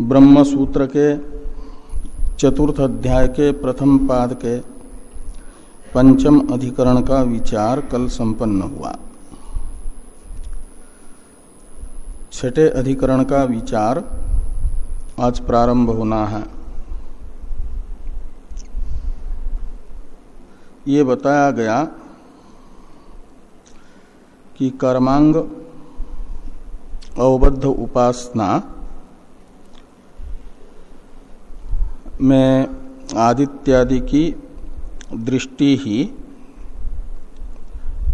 ब्रह्म सूत्र के चतुर्थ अध्याय के प्रथम पाद के पंचम अधिकरण का विचार कल संपन्न हुआ। छठे अधिकरण का विचार आज प्रारंभ होना है। ये बताया गया कि कर्मांग अवबद्ध उपासना में आदित्यादि की दृष्टि ही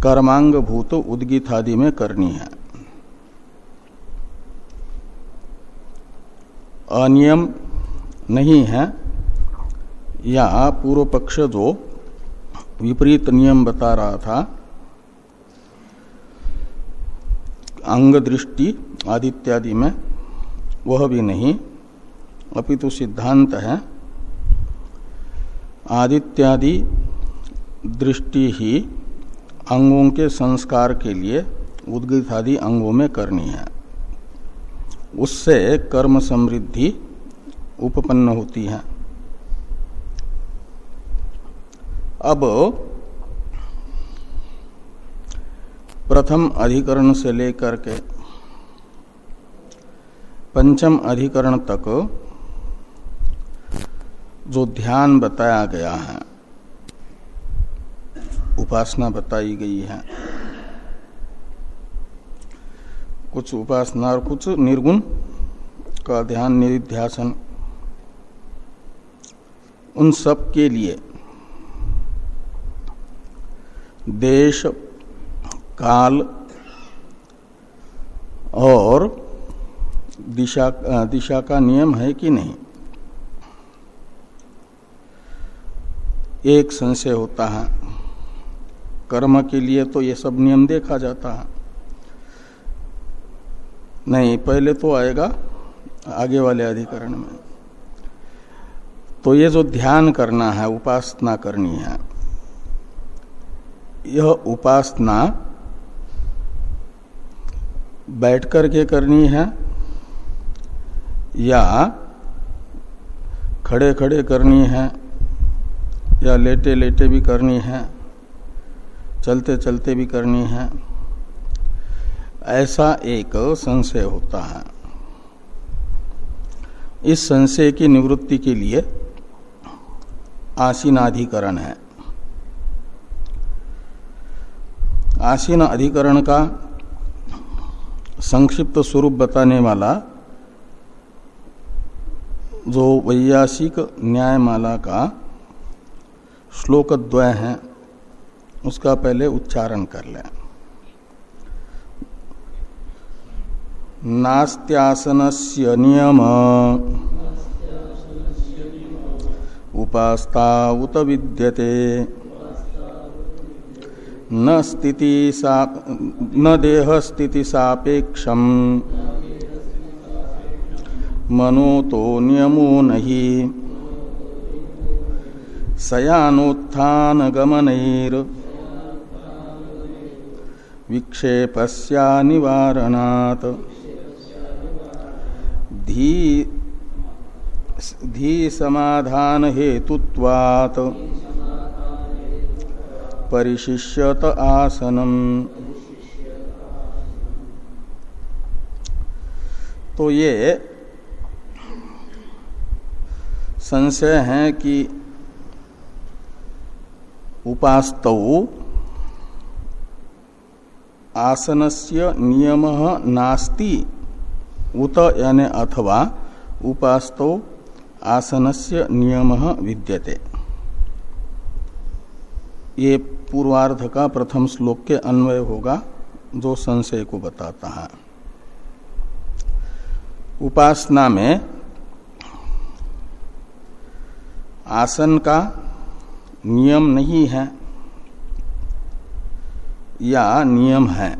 कर्मांग भूत उद्गित आदि में करनी है। अनियम नहीं है या पूर्व पक्ष जो विपरीत नियम बता रहा था अंग दृष्टि आदित्यादि में, वह भी नहीं, अपितु सिद्धांत है आदित्यादि दृष्टि ही अंगों के संस्कार के लिए उद्गित आदि अंगों में करनी है। उससे कर्म समृद्धि उपपन्न होती है। अब प्रथम अधिकरण से लेकर के पंचम अधिकरण तक जो ध्यान बताया गया है, उपासना बताई गई है। कुछ उपासना और कुछ निर्गुण का ध्यान निधिध्यासन उन सब के लिए देश, काल और दिशा दिशा का नियम है कि नहीं? एक संशय होता है। कर्म के लिए तो ये सब नियम देखा जाता है। नहीं, पहले तो आएगा आगे वाले अधिकरण में। तो ये जो ध्यान करना है, उपासना करनी है, यह उपासना बैठ कर के करनी है या खड़े खड़े करनी है या लेटे लेटे भी करनी है, चलते चलते भी करनी है, ऐसा एक संशय होता है। इस संशय की निवृत्ति के लिए आसीनाधिकरण है। आसीन अधिकरण का संक्षिप्त स्वरूप बताने वाला जो वैयासिक न्यायमाला का श्लोक द्वय है, उसका पहले उच्चारण कर लें। नास्त्यासनस्य नियम। उपास्ता उत विद्यते। न स्थिति न देह स्थिति सापेक्षम। मनो तो नियमो नहीं। सयानोत्थान गमनैर विक्षेपस्या निवारणात् धी धी समाधान हेतुत्वात् परिशिष्यत आसनम। तो ये संशय है कि उपास्त आसनस्य नियम नास्ति। उत यानी अथवा उपास्त आसनस्य नियम विद्यते। ये पूर्वार्ध का प्रथम श्लोक के अन्वय होगा, जो संशय को बताता है। उपासना में आसन का नियम नहीं है या नियम है।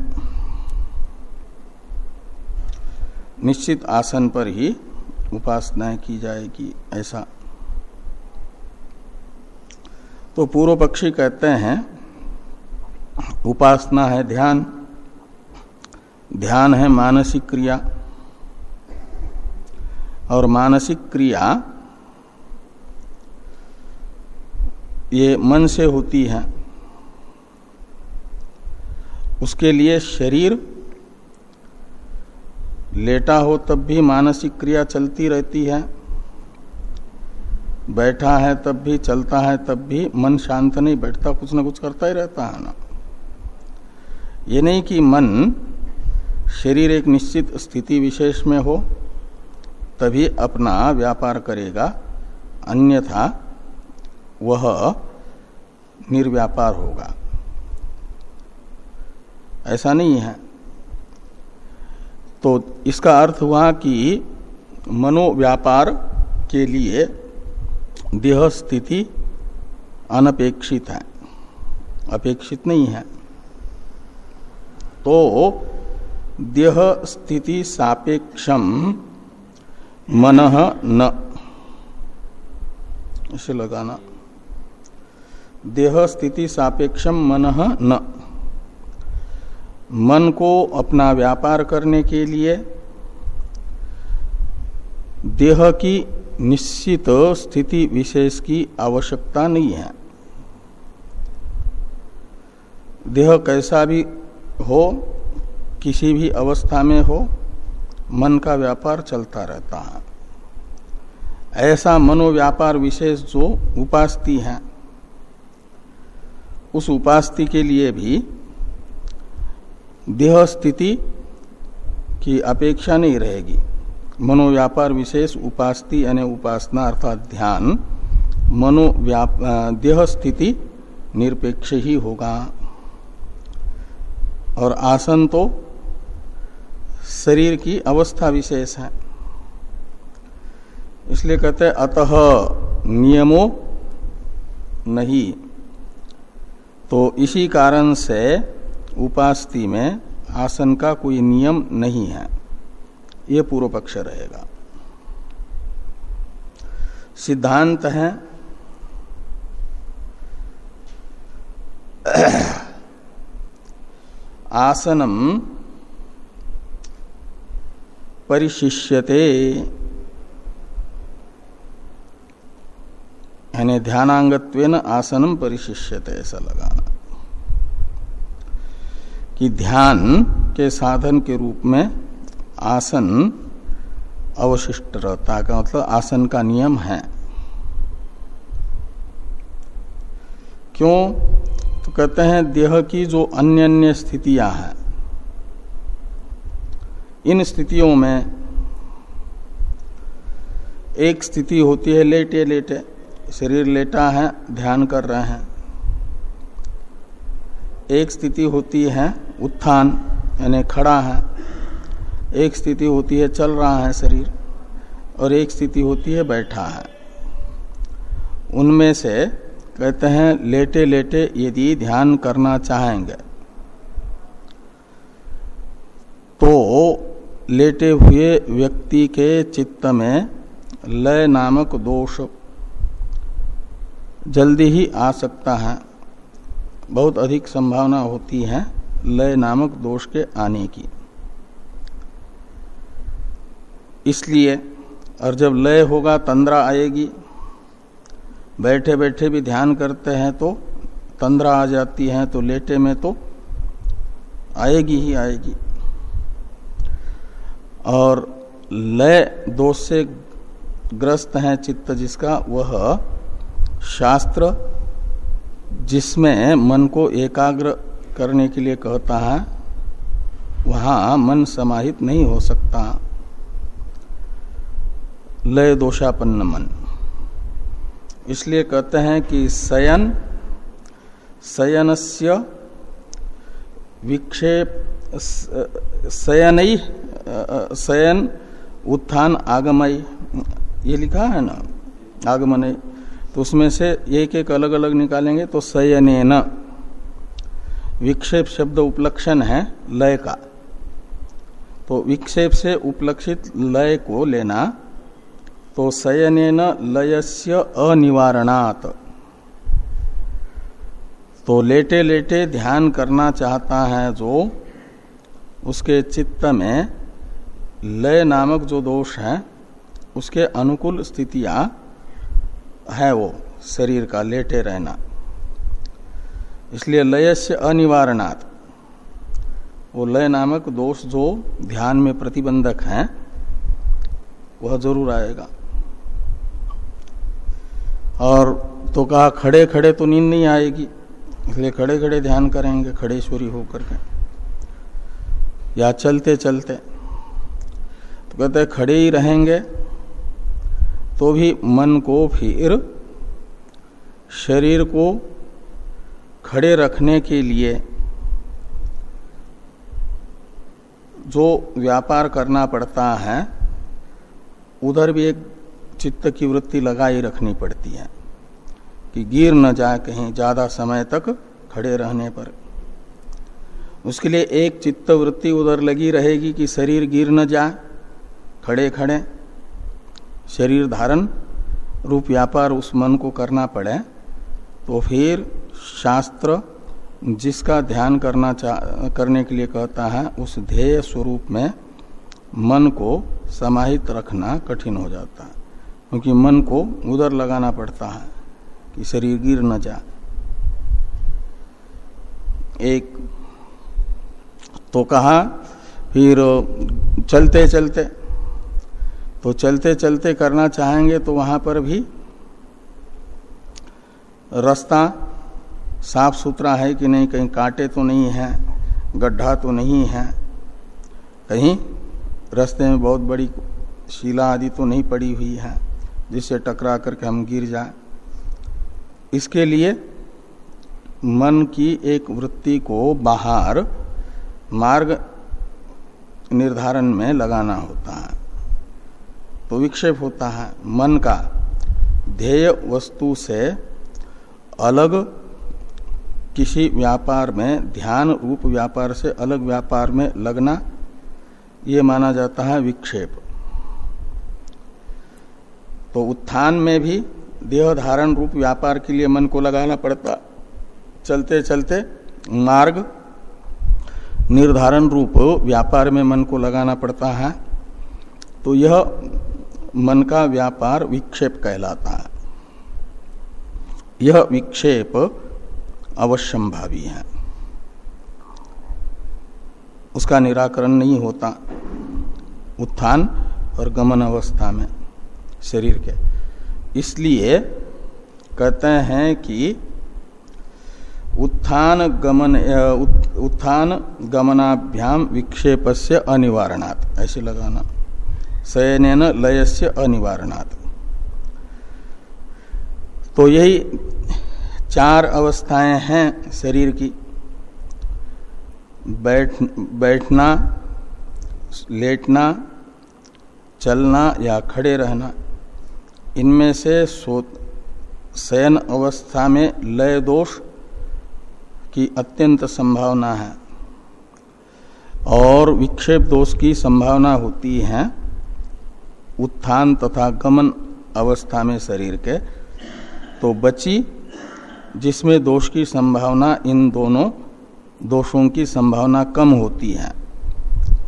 निश्चित आसन पर ही उपासना की जाएगी, ऐसा। तो पूर्व पक्षी कहते हैं, उपासना है ध्यान। ध्यान है मानसिक क्रिया। और मानसिक क्रिया ये मन से होती है। उसके लिए शरीर लेटा हो तब भी मानसिक क्रिया चलती रहती है। बैठा है तब भी, चलता है तब भी, मन शांत नहीं बैठता, कुछ ना कुछ करता ही रहता है ना। ये नहीं कि मन शरीर एक निश्चित स्थिति विशेष में हो, तभी अपना व्यापार करेगा, अन्यथा वह निर्व्यापार होगा। ऐसा नहीं है। तो इसका अर्थ हुआ कि मनोव्यापार के लिए देह स्थिति अनपेक्षित है, अपेक्षित नहीं है। तो देह स्थिति सापेक्षम मन न। इसे लगाना। देह स्थिति सापेक्षम मन न। मन को अपना व्यापार करने के लिए देह की निश्चित स्थिति विशेष की आवश्यकता नहीं है। देह कैसा भी हो, किसी भी अवस्था में हो, मन का व्यापार चलता रहता है। ऐसा मनोव्यापार विशेष जो उपास्ति है उस उपास्ति के लिए भी देह स्थिति की अपेक्षा नहीं रहेगी। मनोव्यापार विशेष उपास्ति यानी उपासना अर्थात ध्यान मनोव्याप देह स्थिति निरपेक्ष ही होगा। और आसन तो शरीर की अवस्था विशेष है। इसलिए कहते हैं, अतः नियमो नहीं। तो इसी कारण से उपास्ति में आसन का कोई नियम नहीं है। ये पूर्व पक्ष रहेगा। सिद्धांत है, आसनम परिशिष्यते। यानी ध्यानांगत्वेन आसनम परिशिष्यते ऐसा लगाना। कि ध्यान के साधन के रूप में आसन अवशिष्ट रहता का मतलब आसन का नियम है। क्यों? तो कहते हैं देह की जो अन्य अन्य स्थितियाँ हैं, इन स्थितियों में एक स्थिति होती है लेटे लेटे शरीर लेटा है, ध्यान कर रहे हैं। एक स्थिति होती है उत्थान, यानी खड़ा है। एक स्थिति होती है चल रहा है शरीर, और एक स्थिति होती है बैठा है। उनमें से कहते हैं लेटे लेटे यदि ध्यान करना चाहेंगे तो लेटे हुए व्यक्ति के चित्त में लय नामक दोष जल्दी ही आ सकता है। बहुत अधिक संभावना होती है लय नामक दोष के आने की। इसलिए और जब लय होगा, तंद्रा आएगी। बैठे बैठे भी ध्यान करते हैं तो तंद्रा आ जाती है तो लेटे में तो आएगी ही आएगी। और लय दोष से ग्रस्त है चित्त जिसका, वह शास्त्र जिसमें मन को एकाग्र करने के लिए कहता है, वहाँ मन समाहित नहीं हो सकता। लय दोषापन्न मन। इसलिए कहते हैं कि शयन, शयनस्य विक्षेप, शयन शयन उत्थान आगमय ये लिखा है ना? आगमन तो उसमें से एक एक अलग अलग निकालेंगे तो शयन न विक्षेप शब्द उपलक्षण है लय का। तो विक्षेप से उपलक्षित लय को लेना तो शयन लयस्य अनिवारणात। तो लेटे लेटे ध्यान करना चाहता है जो, उसके चित्त में लय नामक जो दोष है, उसके अनुकूल स्थितियाँ है वो, शरीर का लेटे रहना। इसलिए लय से अनिवारणात्। वो लय नामक दोष जो ध्यान में प्रतिबंधक है, वह ज़रूर आएगा। और तो कहा खड़े खड़े तो नींद नहीं आएगी, इसलिए खड़े खड़े ध्यान करेंगे खड़े खड़ेश्वरी होकर के। या चलते चलते तो कहते खड़े ही रहेंगे तो भी मन को फिर शरीर को खड़े रखने के लिए जो व्यापार करना पड़ता है, उधर भी एक चित्त की वृत्ति लगाई रखनी पड़ती है कि गिर न जाए कहीं ज़्यादा समय तक खड़े रहने पर। उसके लिए एक चित्त वृत्ति उधर लगी रहेगी कि शरीर गिर न जाए, खड़े खड़े। शरीर धारण, रूप व्यापार उस मन को करना पड़े तो फिर शास्त्र जिसका ध्यान करना करने के लिए कहता है, उस ध्येय स्वरूप में मन को समाहित रखना कठिन हो जाता है, क्योंकि मन को उधर लगाना पड़ता है कि शरीर गिर न जा एक तो कहा, फिर चलते चलते तो चलते चलते करना चाहेंगे तो वहाँ पर भी रास्ता साफ़ सुथरा है कि नहीं, कहीं कांटे तो नहीं है, गड्ढा तो नहीं है। कहीं रास्ते में बहुत बड़ी शिला आदि तो नहीं पड़ी हुई है, जिससे टकरा करके हम गिर जाए। इसके लिए मन की एक वृत्ति को बाहर मार्ग निर्धारण में लगाना होता है। तो विक्षेप होता है मन का। ध्येय वस्तु से अलग किसी व्यापार में, ध्यान रूप व्यापार से अलग व्यापार में लगना, ये माना जाता है विक्षेप। तो उत्थान में भी देह धारण रूप व्यापार के लिए मन को लगाना पड़ता। चलते चलते मार्ग निर्धारण रूप व्यापार में मन को लगाना पड़ता है। तो यह मन का व्यापार विक्षेप कहलाता है। यह विक्षेप अवश्यम भावी है। उसका निराकरण नहीं होता उत्थान और गमन अवस्था में, शरीर के। इसलिए कहते हैं कि उत्थान गमन उत्थान गमनाभ्याम विक्षेप से अनिवारणात्, ऐसे लगाना। शयन लय से अनिवारणात्। तो यही चार अवस्थाएँ हैं शरीर की। बैठ, बैठना, लेटना, चलना या खड़े रहना। इनमें से, शयन अवस्था में लय दोष की अत्यंत संभावना है। और विक्षेप दोष की संभावना होती है। उत्थान तथा गमन अवस्था में शरीर के तो बची, जिसमें दोष की संभावना, इन दोनों दोषों की संभावना कम होती है।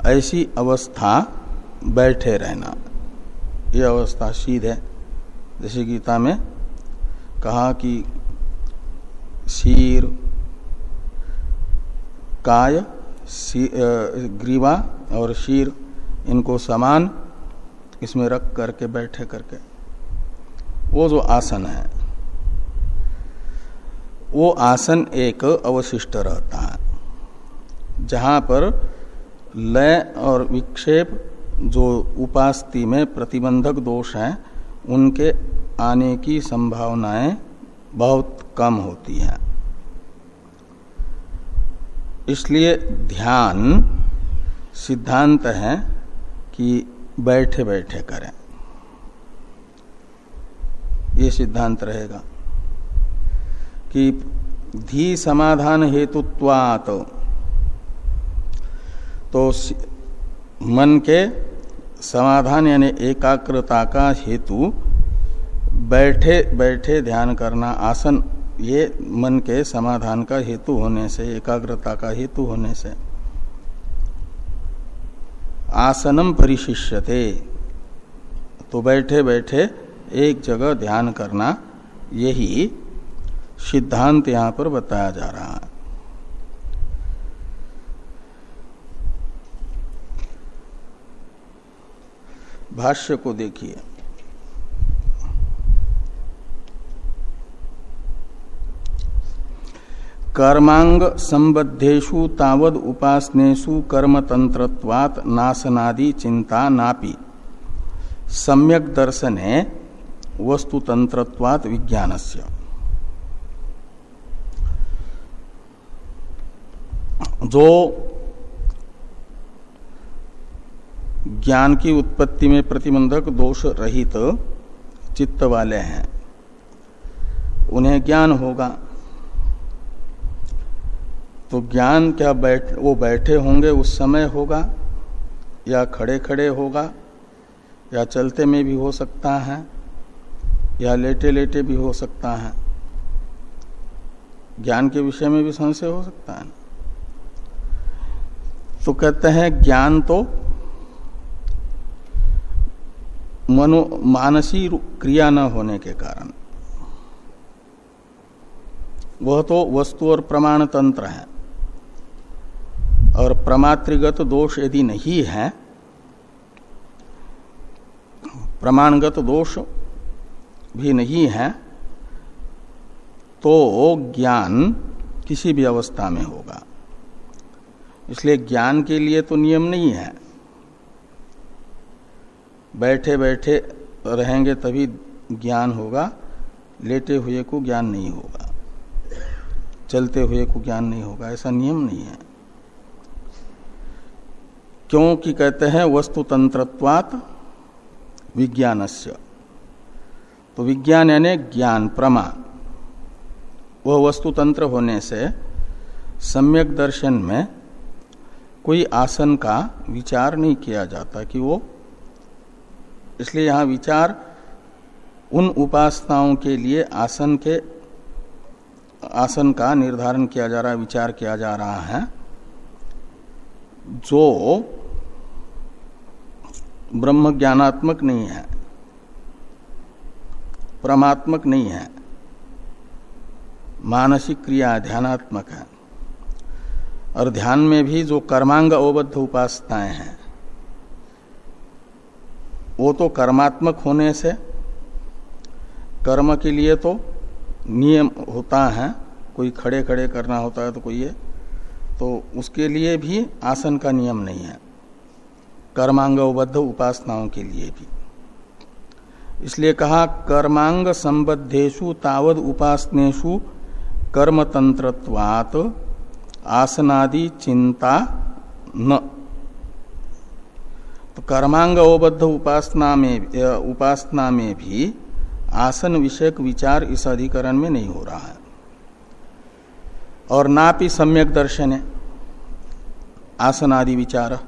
ऐसी अवस्था बैठे रहना। यह अवस्था शीध है। जैसे गीता में कहा कि शीर, काय ग्रीवा और शीर, इनको समान इसमें रख करके, बैठे करके। वो जो आसन है, वो आसन एक अवशिष्ट रहता है, जहाँ पर लय और विक्षेप जो उपास्ति में प्रतिबंधक दोष हैं, उनके आने की संभावनाएँ बहुत कम होती हैं। इसलिए ध्यान सिद्धांत है कि बैठे बैठे करें। ये सिद्धांत रहेगा कि धी समाधान हेतुत्वात तो मन के समाधान यानी एकाग्रता का हेतु बैठे बैठे ध्यान करना आसन, ये मन के समाधान का हेतु होने से, एकाग्रता का हेतु होने से। आसनम परिशिष्यते। तो बैठे बैठे एक जगह ध्यान करना, यही सिद्धांत यहाँ पर बताया जा रहा है। भाष्य को देखिए। कर्मांग संबद्धेशु तावद उपासनेशु कर्मतंत्रत्वात् नाशनादि चिंता नापि। सम्यक दर्शने वस्तुतंत्रत्वात् विज्ञानस्य। जो ज्ञान की उत्पत्ति में प्रतिबंधक दोष रहित चित्त वाले हैं, उन्हें ज्ञान होगा। तो ज्ञान क्या बैठ, वो बैठे होंगे उस समय होगा? या खड़े खड़े होगा? या चलते में भी हो सकता है? या लेटे लेटे भी हो सकता है? ज्ञान के विषय में भी संशय हो सकता है तो कहते हैं, ज्ञान तो मनो, मानसी क्रिया न होने के कारण। वह तो वस्तु और प्रमाण तंत्र है। और प्रमातृगत दोष यदि नहीं है, प्रमाणगत दोष भी नहीं है तो ज्ञान किसी भी अवस्था में होगा। इसलिए ज्ञान के लिए तो नियम नहीं है। बैठे बैठे रहेंगे तभी ज्ञान होगा, लेटे हुए को ज्ञान नहीं होगा, चलते हुए को ज्ञान नहीं होगा, ऐसा नियम नहीं है। क्योंकि कहते हैं वस्तु तंत्रत्वात विज्ञानस्य। तो विज्ञान यानी ज्ञान प्रमा वह वस्तु तंत्र होने से सम्यक दर्शन में कोई आसन का विचार नहीं किया जाता कि वो इसलिए यहाँ विचार उन उपासनाओं के लिए आसन के, आसन का निर्धारण किया जा रहा है, विचार किया जा रहा है, जो ब्रह्म ज्ञानात्मक नहीं है। परमात्मक नहीं है। मानसिक क्रिया ध्यानात्मक है। और ध्यान में भी जो कर्मांग अवबद्ध उपासनाएँ हैं, वो तो कर्मात्मक होने से कर्म के लिए तो नियम होता है। कोई खड़े खड़े करना होता है तो कोई ये तो उसके लिए भी आसन का नियम नहीं है। कर्मांगबद्ध उपासनाओं के लिए भी। इसलिए कहा कर्मांग संबद्धेशु तावद उपासनेशु कर्मतंत्रत्वात् आसनादि चिंता न। तो कर्मांग अवबद्ध उपासना में उपासना में भी आसन विषयक विचार इस अधिकरण में नहीं हो रहा है। और ना भी सम्यक दर्शन है आसन आदि विचार।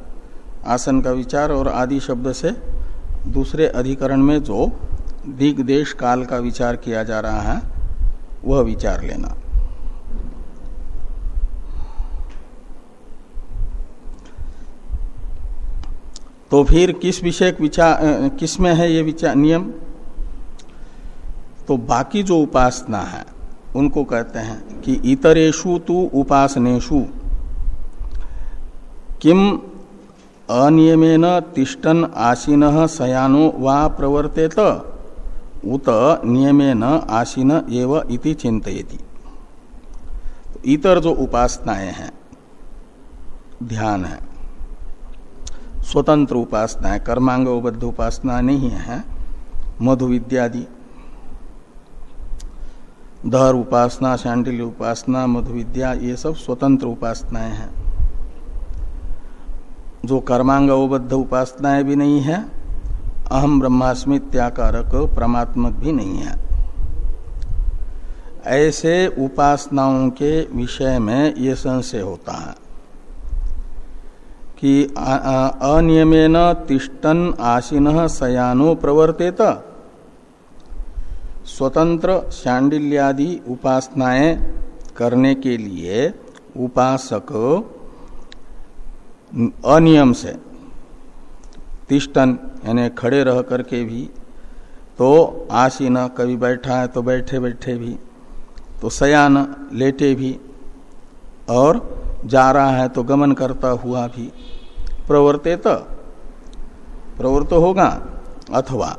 आसन का विचार और आदि शब्द से दूसरे अधिकरण में जो दिग्देश काल का विचार किया जा रहा है, वह विचार लेना। तो फिर किस विषय विचार किसमें है ये विचार, नियम? तो बाकी जो उपासना है, उनको कहते हैं कि इतरेशु तु उपासनेशु किम अनियमेन तिष्ठन आसीन सयानो वा प्रवर्तेत। उत नियमेन आसीन एव इति चिंतयति तो इतर जो उपासनाएँ हैं, ध्यान है। स्वतंत्र उपासना है कर्मांग उपबद्ध उपासना नहीं है। मधु विद्यादि। दहर उपासना, शांडिल्य उपासना, मधु विद्या, ये सब स्वतंत्र उपासनाएँ हैं। जो कर्मांग उपबद्ध उपासनाएँ भी नहीं है, अहम ब्रह्मास्मि त्याकारक परमात्मक भी नहीं है। ऐसे उपासनाओं के विषय में ये संशय होता है कि अनियमेन तिष्टन आसीन सयानो प्रवर्तेत। स्वतंत्र शांडिल्यादि उपासनाएँ करने के लिए उपासक अनियम से। तिष्टन यानी खड़े रह करके भी तो आसीन कभी बैठा है तो बैठे बैठे भी तो सयान लेटे भी, और जा रहा है तो गमन करता हुआ भी। प्रवर्ते तो प्रवृत्त होगा, अथवा।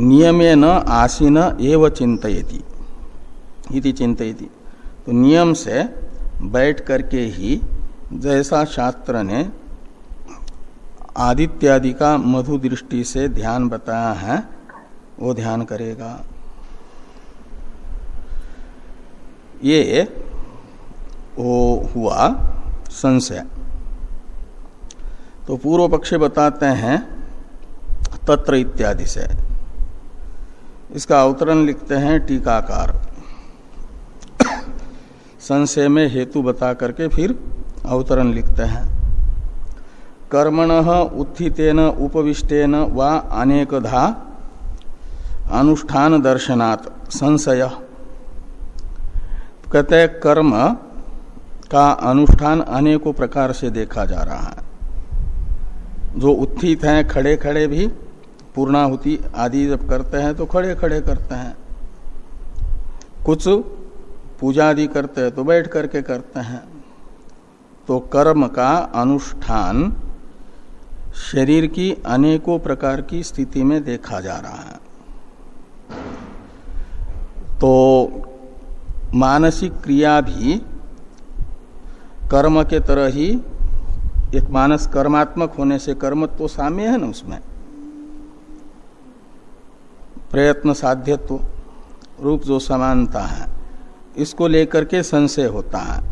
नियमे न आसीन एव चिंतयति इति चिंतयति तो नियम से बैठ करके ही जैसा शास्त्र ने आदित्यादि का मधु दृष्टि से ध्यान बताया है, वो ध्यान करेगा। ये वो हुआ संशय। तो पूर्व पक्ष बताते हैं तत्र इत्यादि से। इसका अवतरण लिखते हैं टीकाकार। संशय में हेतु बता करके फिर अवतरण लिखते हैं। कर्मण उत्थितेन, उपविष्टेन व अनेकधा अनुष्ठान दर्शनात्, संशय। कहते कर्म का अनुष्ठान अनेकों प्रकार से देखा जा रहा है। जो उत्थित हैं खड़े खड़े भी, पूर्णाहुति आदि जब करते हैं तो खड़े खड़े करते हैं। कुछ पूजा आदि करते हैं तो बैठ करके करते हैं। तो कर्म का अनुष्ठान शरीर की अनेकों प्रकार की स्थिति में देखा जा रहा है। तो मानसिक क्रिया भी कर्म के तरह ही एक मानस कर्मात्मक होने से कर्म तो साम्य है ना उसमें। प्रयत्न साध्यत्व, रूप जो समानता है। इसको लेकर के संशय होता है।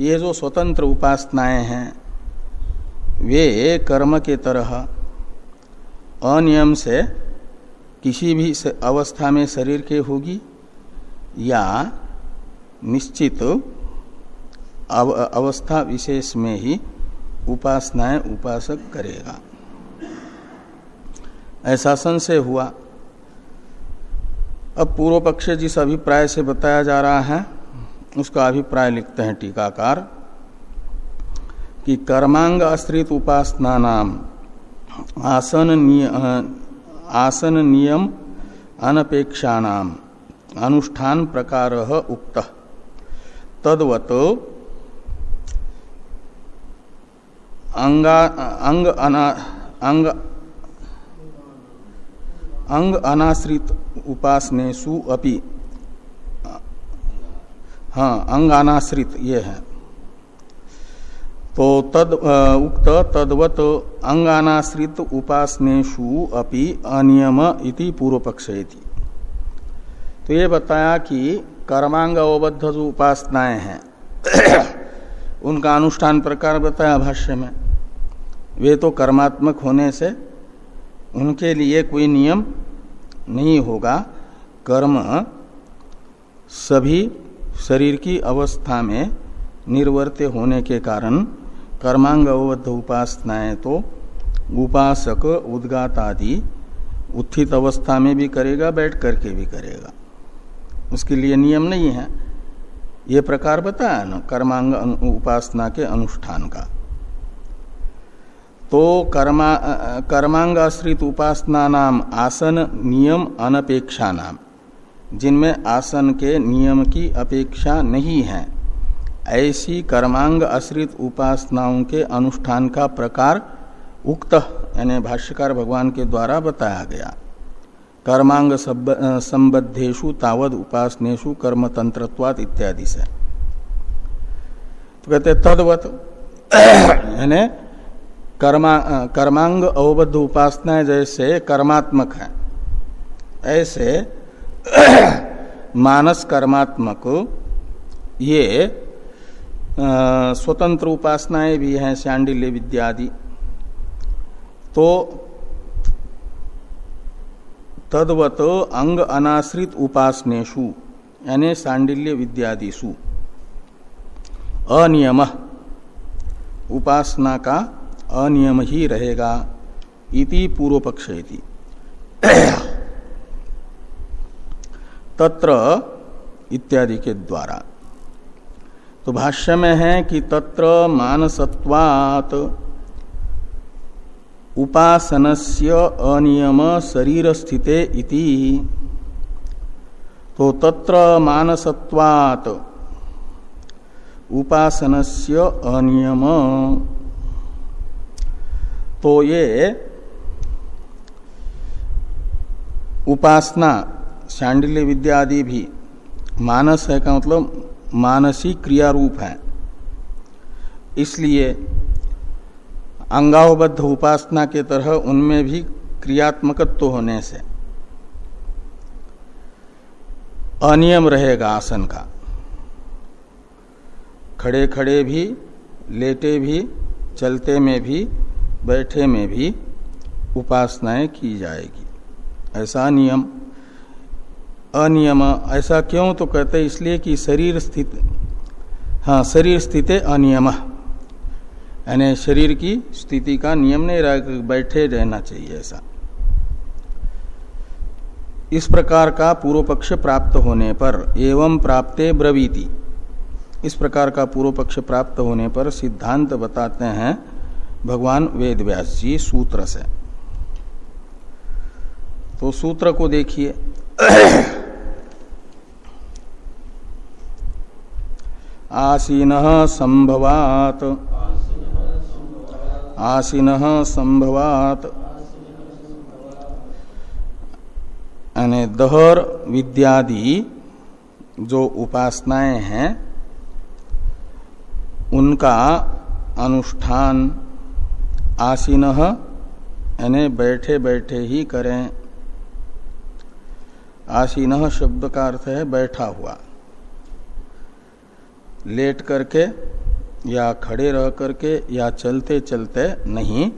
ये जो स्वतंत्र उपासनाएँ हैं, वे कर्म के तरह अनियम से किसी भी अवस्था में शरीर के होगी या निश्चित अवस्था विशेष में ही उपासनाएँ उपासक करेगा। ऐसा संशय हुआ। अब पूर्व पक्ष जिस अभिप्राय से बताया जा रहा है उसका अभिप्राय लिखते हैं टीकाकार कि कर्मांग आश्रित उपासना नाम आसन निय, आसन नियम अनपेक्षा नाम अनुष्ठान प्रकार उक्त। तद्वत अंगा अंग अना अंग अंग अनाश्रित उपासनेशु अपि हाँ अंग अनाश्रित ये है। तो तद उक्त तद्वत अंगानाश्रित उपासनेशु अपि अनियम इति पूर्व पक्ष तो ये बताया कि कर्मांग अवबद्ध जो उपासनाएँ हैं। उनका अनुष्ठान प्रकार बताया भाष्य में। वे तो कर्मात्मक होने से उनके लिए कोई नियम नहीं होगा। कर्म सभी शरीर की अवस्था में निर्वर्त्य होने के कारण कर्मांग अवबद्ध उपासनाएँ तो उपासक उद्गात आदि उत्थित अवस्था में भी करेगा, बैठ करके भी करेगा। उसके लिए नियम नहीं है। ये प्रकार बताया ना, कर्मांग उपासना के अनुष्ठान का। तो कर्मा कर्मांग आश्रित उपासना नाम आसन, नियम अनपेक्षा नाम जिनमें आसन के नियम की अपेक्षा नहीं है, ऐसी कर्मांग आश्रित उपासनाओं के अनुष्ठान का प्रकार उक्त, यानी भाष्यकार भगवान के द्वारा बताया गया। कर्मांग संबद्धेशु तावद उपासनेशु कर्म तंत्रत्वात इत्यादि से। तो कहते तदवत, यानी कर्मा कर्मांग अवबद्ध उपासनाएँ जैसे कर्मात्मक है। ऐसे मानस कर्मात्मक, ये स्वतंत्र उपासनाएँ भी हैं, शांडिल्य विद्या आदि। तो तदवत अंग अनाश्रित उपासनेशु यानी सांडिल्य विद्यादिशु अनियम, उपासना का अनियम ही रहेगा इति पूर्व पक्ष तत्र इत्यादि के द्वारा। तो भाष्य में है कि तत्र मानसत्वात उपासनस्य अनियम शरीर स्थिते इति। तो तत्र मानसत्वात् उपासनस्य अनियम तो ये उपासना, शांडिल्य विद्या आदि भी मानस है का मतलब मानसिक क्रिया रूप है। इसलिए अंगावबद्ध उपासना के तरह उनमें भी क्रियात्मकत्व होने से अनियम रहेगा आसन का। खड़े खड़े भी, लेटे भी, चलते में भी बैठे में भी उपासनाएँ की जाएगी। ऐसा नियम, अनियम, ऐसा क्यों तो कहते इसलिए कि शरीर स्थित हाँ शरीर स्थित अनियम। यानी शरीर की स्थिति का नियम नहीं रह बैठे रहना चाहिए ऐसा। इस प्रकार का पूर्व पक्ष प्राप्त होने पर एवं प्राप्ते ब्रवीति। इस प्रकार का पूर्व पक्ष प्राप्त होने पर सिद्धांत बताते हैं भगवान वेद व्यास जी सूत्र से। तो सूत्र को देखिए। आसीन संभवात। आसीन संभवात। यानी दहर, विद्यादि जो उपासनाएँ हैं, उनका अनुष्ठान आसीन यानी बैठे बैठे ही करें। आसीन शब्द का अर्थ है बैठा हुआ। लेट करके या खड़े रह करके या चलते चलते नहीं।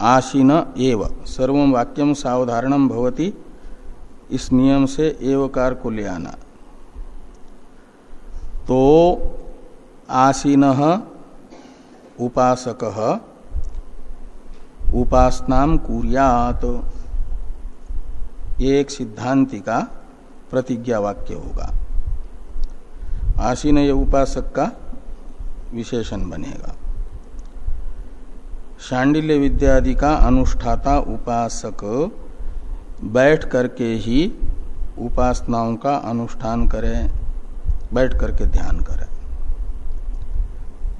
आसीन एव। सर्व वाक्यम सावधारणम भवती। इस नियम से एवकार को ले आना। तो आसीन उपासक उपासना कुरियात। एक सिद्धांति का प्रतिज्ञा वाक्य होगा। आसीन ये उपासक का विशेषण बनेगा। शांडिल्य विद्यादि का अनुष्ठाता उपासक बैठ करके ही उपासनाओं का अनुष्ठान करें, बैठ करके ध्यान करें।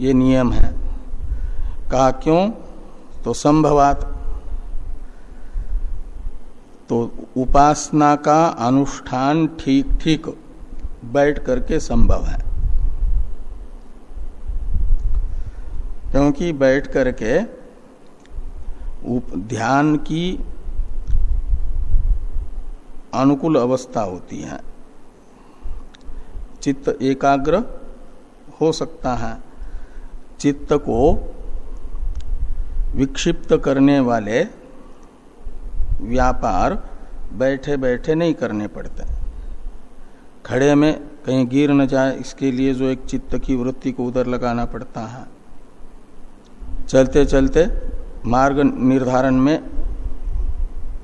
ये नियम है। कहा क्यों? तो संभवात तो उपासना का अनुष्ठान ठीक ठीक बैठ करके संभव है। क्योंकि बैठ करके ध्यान की अनुकूल अवस्था होती है। चित्त एकाग्र हो सकता है। चित्त को विक्षिप्त करने वाले व्यापार बैठे बैठे नहीं करने पड़ते। खड़े में कहीं गिर न जाए, इसके लिए जो एक चित्त की वृत्ति को उधर लगाना पड़ता है। चलते चलते मार्ग निर्धारण में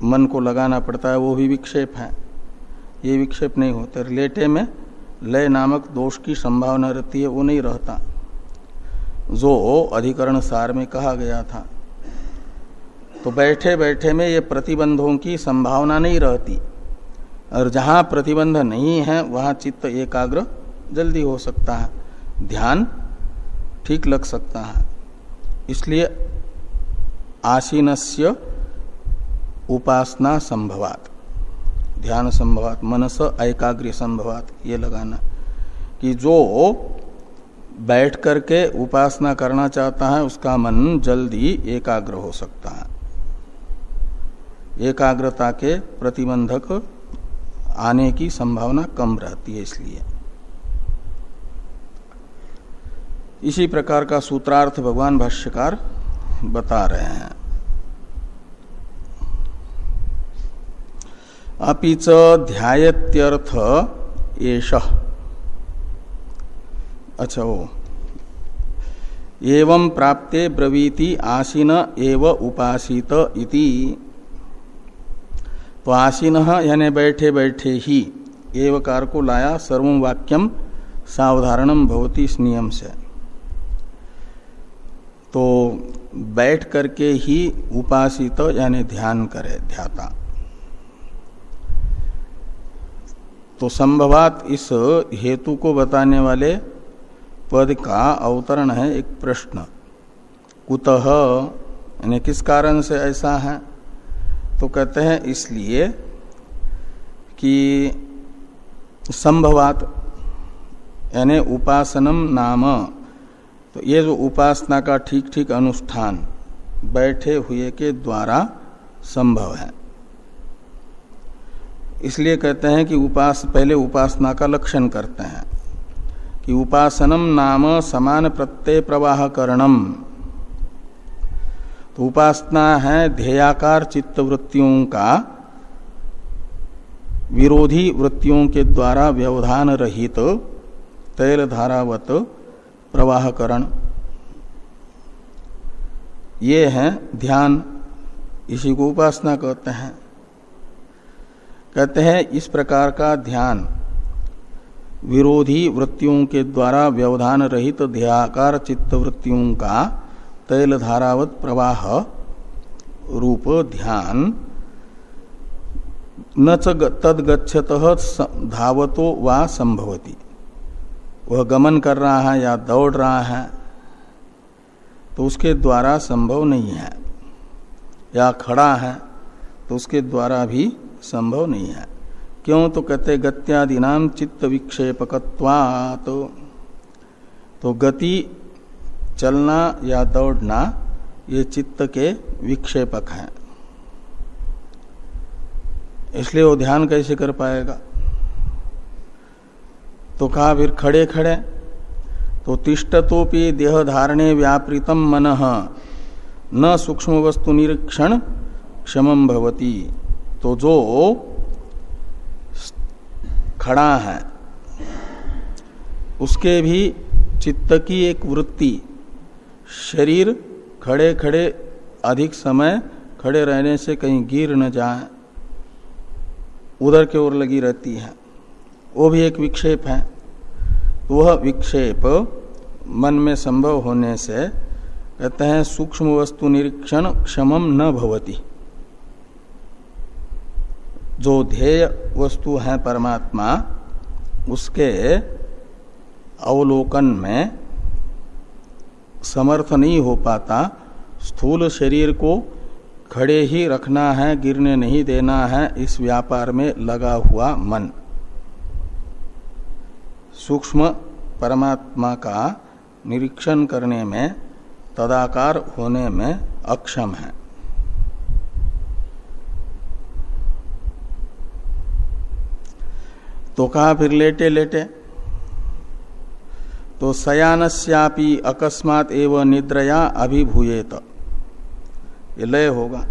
मन को लगाना पड़ता है, वो भी विक्षेप है। ये विक्षेप नहीं होते। लेटे में लय नामक दोष की संभावना रहती है, वो नहीं रहता। जो अधिकरण सार में कहा गया था तो बैठे बैठे में ये प्रतिबंधों की संभावना नहीं रहती। और जहाँ प्रतिबंध नहीं है, वहाँ चित्त एकाग्र जल्दी हो सकता है। ध्यान ठीक लग सकता है। इसलिए आसीनस्य उपासना संभवात। ध्यान संभवात, मनस एकाग्र संभवात, ये लगाना। कि जो बैठ करके उपासना करना चाहता है, उसका मन जल्दी एकाग्र हो सकता है। एकाग्रता के प्रतिबंधक आने की संभावना कम रहती है इसलिए। इसी प्रकार का सूत्रार्थ भगवान भाष्यकार बता रहे हैं। अपिच ध्यायत्यर्थ एष। अच्छा वो एवं प्राप्ते ब्रवीति आसीन एव उपासित इति। तो आसीन यानी बैठे बैठे ही एवकार को लाया सर्व वाक्यम सावधारणम भवती इस नियम से। तो बैठ करके ही उपासित यानी ध्यान करे ध्याता। तो संभवात इस हेतु को बताने वाले पद का अवतरण है एक प्रश्न। कुतः, यानी किस कारण से ऐसा है? तो कहते हैं इसलिए कि संभवात, यानी उपासनम नाम। तो ये जो उपासना का ठीक ठीक अनुष्ठान बैठे हुए के द्वारा संभव है। इसलिए कहते हैं कि उपास, पहले उपासना का लक्षण करते हैं कि उपासनम नाम समान प्रत्यय प्रवाह करणम उपासना है ध्येयाकार चित्त वृत्तियों का, विरोधी वृत्तियों के द्वारा व्यवधान रहित तो तैल धारावत, प्रवाहकरण। ये है ध्यान, इसी को उपासना कहते हैं। कहते हैं, इस प्रकार का ध्यान, विरोधी वृत्तियों के द्वारा व्यवधान रहित ध्याकार चित्त वृत्तियों का तैल धारावत प्रवाह रूप ध्यान। न तदगछत धावतो वा संभवती। वह गमन कर रहा है या दौड़ रहा है तो उसके द्वारा संभव नहीं है। या खड़ा है तो उसके द्वारा भी संभव नहीं है। क्यों? तो कहते गत्यादि नाम चित्त विक्षेपकत्वात तो, तो गति चलना या दौड़ना ये चित्त के विक्षेपक हैं। इसलिए वो ध्यान कैसे कर पाएगा? तो कहा, फिर खड़े खड़े। तो तिष्टतोपि देह धारणे व्यापृतम मन। न सूक्ष्म वस्तु निरीक्षण क्षमम भवती। तो जो खड़ा है, उसके भी चित्त की एक वृत्ति शरीर खड़े खड़े, अधिक समय खड़े रहने से कहीं गिर न जाए। उधर के ओर लगी रहती है। वो भी एक विक्षेप है। वह विक्षेप मन में संभव होने से कहते हैं सूक्ष्म वस्तु निरीक्षण क्षमम न भवती। जो ध्येय वस्तु है परमात्मा, उसके अवलोकन में समर्थ नहीं हो पाता। स्थूल शरीर को खड़े ही रखना है, गिरने नहीं देना है, इस व्यापार में लगा हुआ मन। सूक्ष्म परमात्मा का निरीक्षण करने में, तदाकार होने में अक्षम है। तो कहा फिर लेटे लेटे तो सयानस्यापि अकस्मात एवं निद्रया अभिभूयेत। ये लय होगा।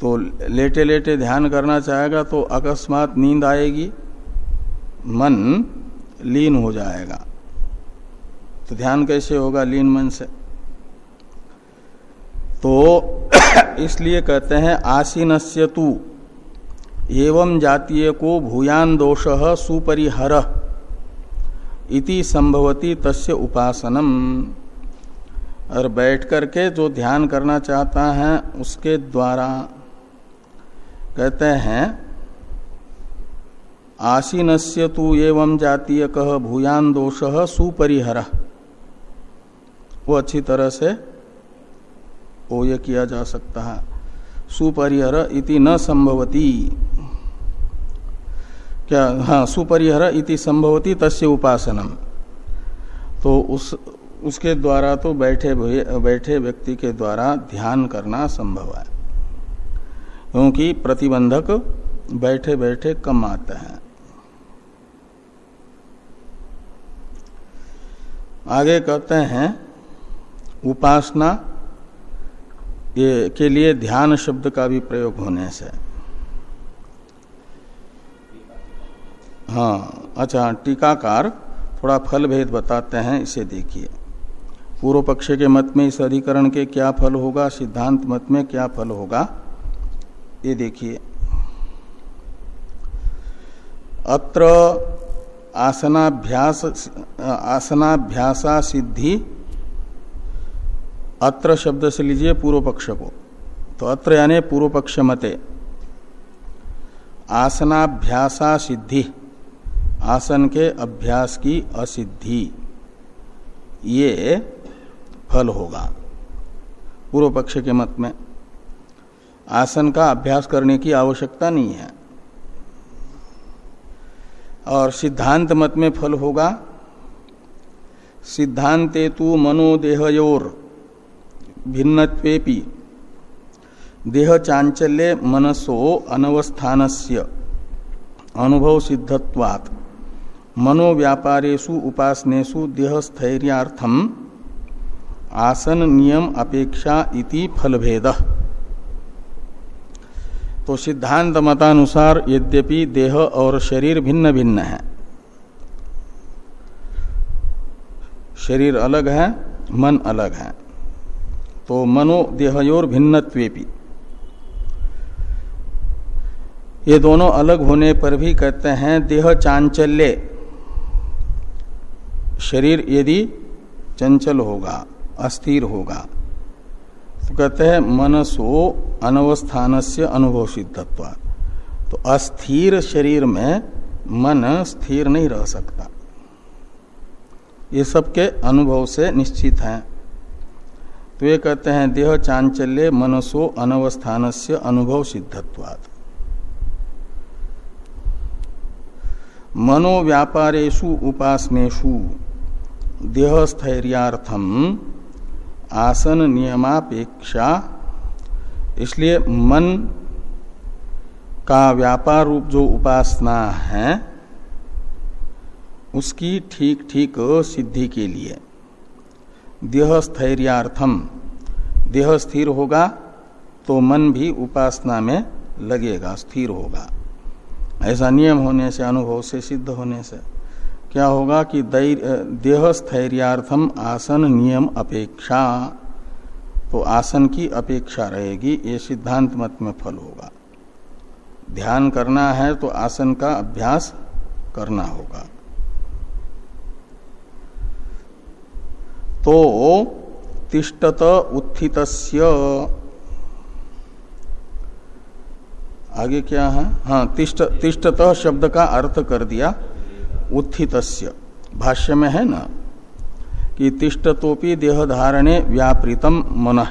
तो लेटे लेटे ध्यान करना चाहेगा तो अकस्मात नींद आएगी, मन लीन हो जाएगा। तो ध्यान कैसे होगा लीन मन से? तो इसलिए कहते हैं आसीनस्य तू एवं जातीय को भूयान दोष सुपरिहर। इति संभवती तस्य उपासनम। और बैठ करके जो ध्यान करना चाहता है, उसके द्वारा कहते हैं, आसीनस्य तु एवं जातीय कह भूयान दोष सुपरिहर। वो अच्छी तरह से वो ये किया जा सकता है। सुपरिहर इति न संभवती। क्या हाँ सुपरिहर इति संभवती तस्य उपासनम। तो उस, उसके द्वारा तो बैठे बैठे व्यक्ति के द्वारा ध्यान करना संभव है। क्योंकि प्रतिबंधक बैठे बैठे कम आते हैं। आगे कहते हैं, उपासना ये के लिए ध्यान शब्द का भी प्रयोग होने से। हाँ अच्छा टीकाकार थोड़ा फल भेद बताते हैं, इसे देखिए। पूर्व पक्ष के मत में इस अधिकरण के क्या फल होगा, सिद्धांत मत में क्या फल होगा, ये देखिए। अत्र आसनाभ्यास आसनाभ्यासा सिद्धि अत्र शब्द से लीजिए पूर्व पक्ष को। तो अत्र यानी पूर्व पक्ष मते। आसनाभ्यासा सिद्धि आसन के अभ्यास की असिद्धि। ये फल होगा। पूर्व पक्ष के मत में, आसन का अभ्यास करने की आवश्यकता नहीं है। और सिद्धांत मत में फल होगा, सिद्धांते तु मनोदेहयोर भिन्नत्वेपि, देह चांचल्य मनसो अनवस्थानस्य, अनुभव सिद्धत्वात्। मनोव्यापारेशु उपासनेशु देहस्थैर्यार्थम आसन नियम अपेक्षा इति फलभेद। तो सिद्धांत मतानुसार यद्यपि देह और शरीर भिन्न भिन्न है। शरीर अलग है, मन अलग है। तो मनो देहयोर भिन्नत्वेपि। ये दोनों अलग होने पर भी कहते हैं, देह चांचल्य। शरीर यदि चंचल होगा, अस्थिर होगा तो कहते हैं मनसो अनवस्थान से अनुभव सिद्धत्व तो अस्थिर शरीर में मन स्थिर नहीं रह सकता। ये सबके अनुभव से निश्चित है। तो ये कहते हैं, देह चांचल्य मनसो अनवस्थान से अनुभव सिद्धत्वात् मनोव्यापारेशु उपासनेशु देहस्थैर्याथम आसन नियमापेक्षा, इसलिए मन का व्यापार रूप जो उपासना है, उसकी ठीक ठीक सिद्धि के लिए। देह स्थैर्याथम देह स्थिर होगा तो मन भी उपासना में लगेगा, स्थिर होगा। ऐसा नियम होने से, अनुभव से सिद्ध होने से। क्या होगा कि देह स्थैर्याथम आसन नियम अपेक्षा। तो आसन की अपेक्षा रहेगी, ये सिद्धांत मत में फल होगा। ध्यान करना है तो आसन का अभ्यास करना होगा। तो तिष्ठत उत्थित आगे क्या है? हाँ तिष्ट तिष्ठत शब्द का अर्थ कर दिया। उत्थित भाष्य में है ना? कि तिष्टतोपि देह धारणे व्यापृतम मन।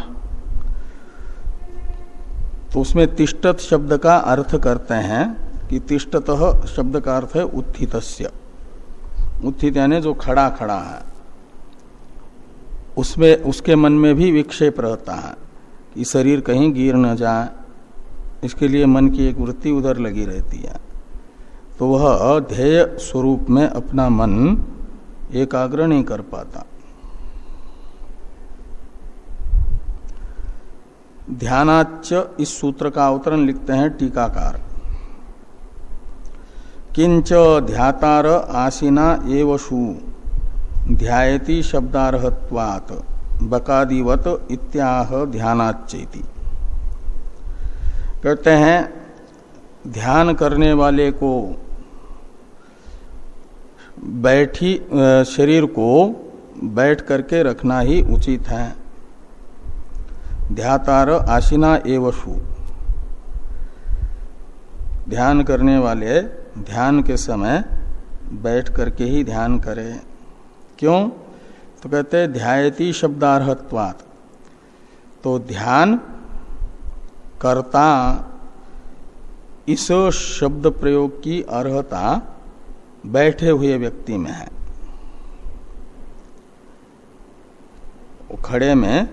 तो उसमें तिष्टत शब्द का अर्थ करते हैं कि तिष्टत शब्द का अर्थ है उत्थित उत्थित यानी जो खड़ा खड़ा है। उसमें, उसके मन में भी विक्षेप रहता है कि शरीर कहीं गिर न जाए। इसके लिए मन की एक वृत्ति उधर लगी रहती है। तो वह ध्येय स्वरूप में अपना मन एकाग्र नहीं कर पाता। ध्यानाच इस सूत्र का अवतरण लिखते हैं टीकाकार। किंच ध्यातार आसीना एवशु, ध्यायती शब्दारहत्वात्, बकादिवत इत्याह ध्यानाच्चेति। कहते हैं, ध्यान करने वाले को बैठी शरीर को बैठ करके रखना ही उचित है। ध्यातार आशिना एवशु ध्यान करने वाले ध्यान के समय बैठ करके ही ध्यान करें। क्यों? तो कहते हैं, ध्यायती शब्दार्हत्वात्। तो ध्यान करता, इस शब्द प्रयोग की अर्हता बैठे हुए व्यक्ति में है। खड़े में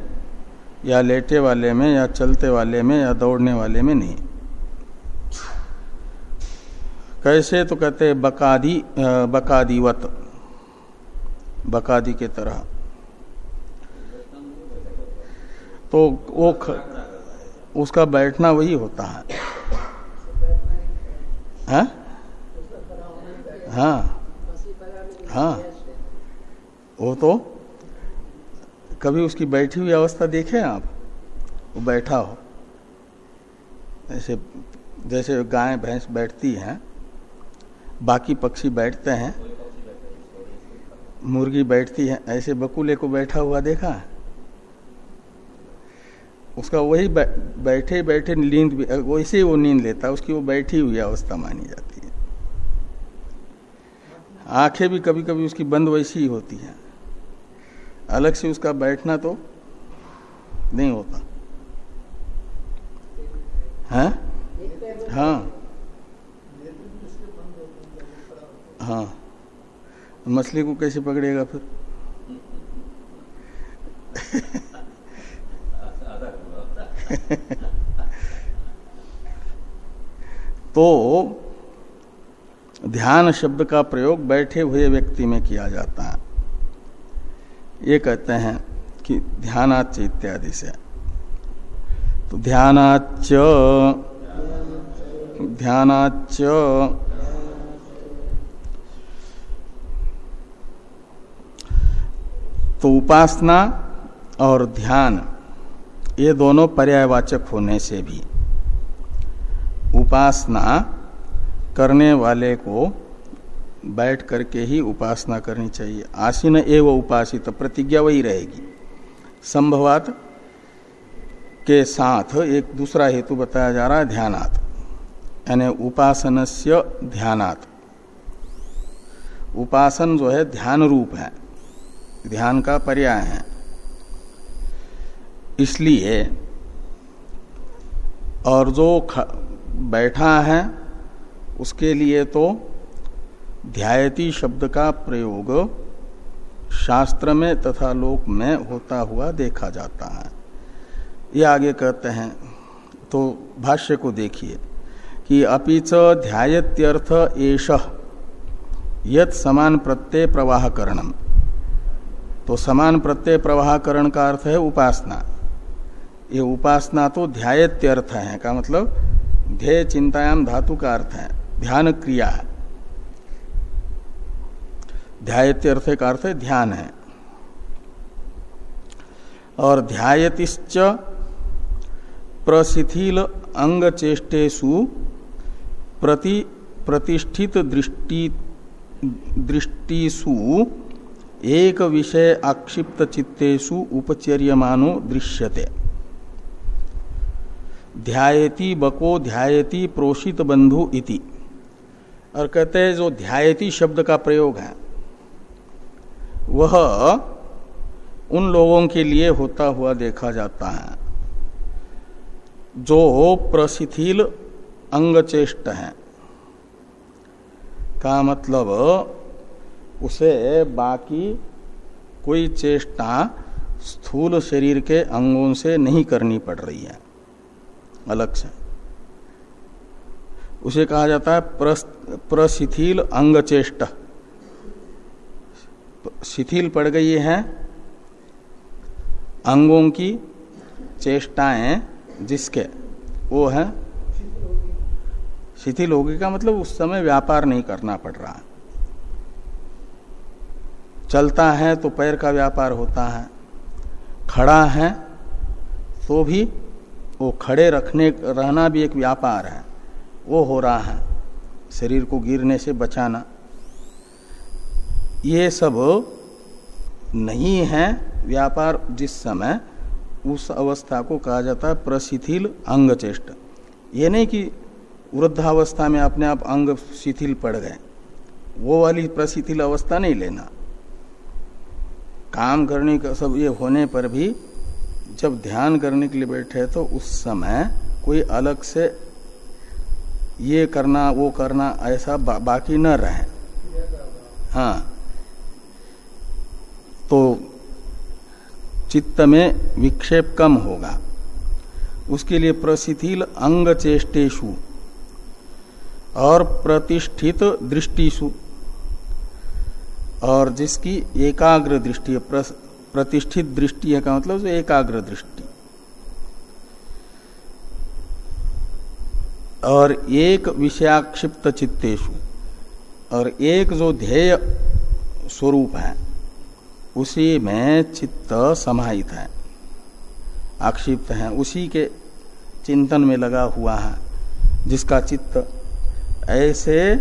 या लेटे वाले में या चलते वाले में या दौड़ने वाले में नहीं। कैसे तो कहते बकादी बकादीवत। बकादी के तरह। तो वो ख, उसका बैठना वही होता है। हाँ? हाँ। हाँ। वो तो कभी उसकी बैठी हुई अवस्था देखे आप? वो बैठा हो। ऐसे जैसे गाय, भैंस बैठती हैं, बाकी पक्षी बैठते हैं, मुर्गी बैठती है, ऐसे बकुले को बैठा हुआ देखा उसका वही बैठे बैठे नींद वैसे ही वो नींद लेता उसकी वो बैठी हुई अवस्था मानी जाती है। आँखें भी कभी कभी उसकी बंद वैसी ही होती है। अलग से उसका बैठना तो नहीं होता। है? हाँ। हाँ। मछली को कैसे पकड़ेगा फिर? तो ध्यान शब्द का प्रयोग बैठे हुए व्यक्ति में किया जाता है। ये कहते हैं कि ध्यानाच इत्यादि से। तो ध्यानाच ध्यानाच तो उपासना और ध्यान, ये दोनों पर्यायवाचक होने से भी उपासना करने वाले को बैठ करके ही उपासना करनी चाहिए। आसीन एव उपासित, प्रतिज्ञा वही रहेगी। संभवात के साथ एक दूसरा हेतु बताया जा रहा है, ध्यानात। यानी उपासन से ध्यानात। उपासन जो है, ध्यान रूप है। ध्यान का पर्याय है। इसलिए और जो बैठा है उसके लिए तो ध्यायती शब्द का प्रयोग शास्त्र में तथा लोक में होता हुआ देखा जाता है। ये आगे कहते हैं तो भाष्य को देखिए कि अपिच ध्यायत्यर्थ एष यत समान प्रत्यय प्रवाहकरणम। तो समान प्रत्यय प्रवाहकरण का अर्थ है उपासना। ये उपासना तो ध्यायत्यर्थ है, का मतलब ध्येय चिंतायाम धातु का अर्थ है। ध्यान क्रिया है। ध्यायत्यर्थ का अर्थ ध्यान है। और ध्यायतिश्च प्रशिथिल अंग चेष्टेशु प्रति प्रतिष्ठित दृष्टि दृष्टिसु एक विषय आक्षिप्त चित्तेशु उपचर्यमानो दृश्यते। ध्यायती बको ध्यायती प्रोषित बंधु इति। और कहते हैं, जो ध्यायती शब्द का प्रयोग है, वह उन लोगों के लिए होता हुआ देखा जाता है, जो प्रशिथिल अंग चेष्ट है। का मतलब उसे बाकी कोई चेष्टा स्थूल शरीर के अंगों से नहीं करनी पड़ रही है। अलग से। उसे कहा जाता है प्रशिथिल अंग चेष्ट शिथिल पड़ गई है अंगों की चेष्टाएँ जिसके, वो है शिथिल होगी का मतलब उस समय व्यापार नहीं करना पड़ रहा। चलता है तो पैर का व्यापार होता है। खड़ा है तो भी वो खड़े रखने, रहना भी एक व्यापार है। वो हो रहा है, शरीर को गिरने से बचाना। ये सब नहीं है व्यापार जिस समय उस अवस्था को कहा जाता है प्रशिथिल अंग चेष्ट। ये नहीं कि वृद्धावस्था में अपने आप अंग शिथिल पड़ गए, वो वाली प्रशिथिल अवस्था नहीं लेना। काम करने का सब ये होने पर भी जब ध्यान करने के लिए बैठे तो उस समय कोई अलग से ये करना वो करना ऐसा बा, बाकी न रहे। हाँ। तो चित्त में विक्षेप कम होगा। उसके लिए प्रशिथिल अंग चेष्टेशु और प्रतिष्ठित दृष्टिशु और जिसकी एकाग्र दृष्टि प्रतिष्ठित दृष्टि है का मतलब एकाग्र दृष्टि। और एक विषयाक्षिप्त चित्तेशु और एक जो ध्येय स्वरूप है, उसी में चित्त समाहित है, आक्षिप्त है, उसी के चिंतन में लगा हुआ है, जिसका चित्त ऐसे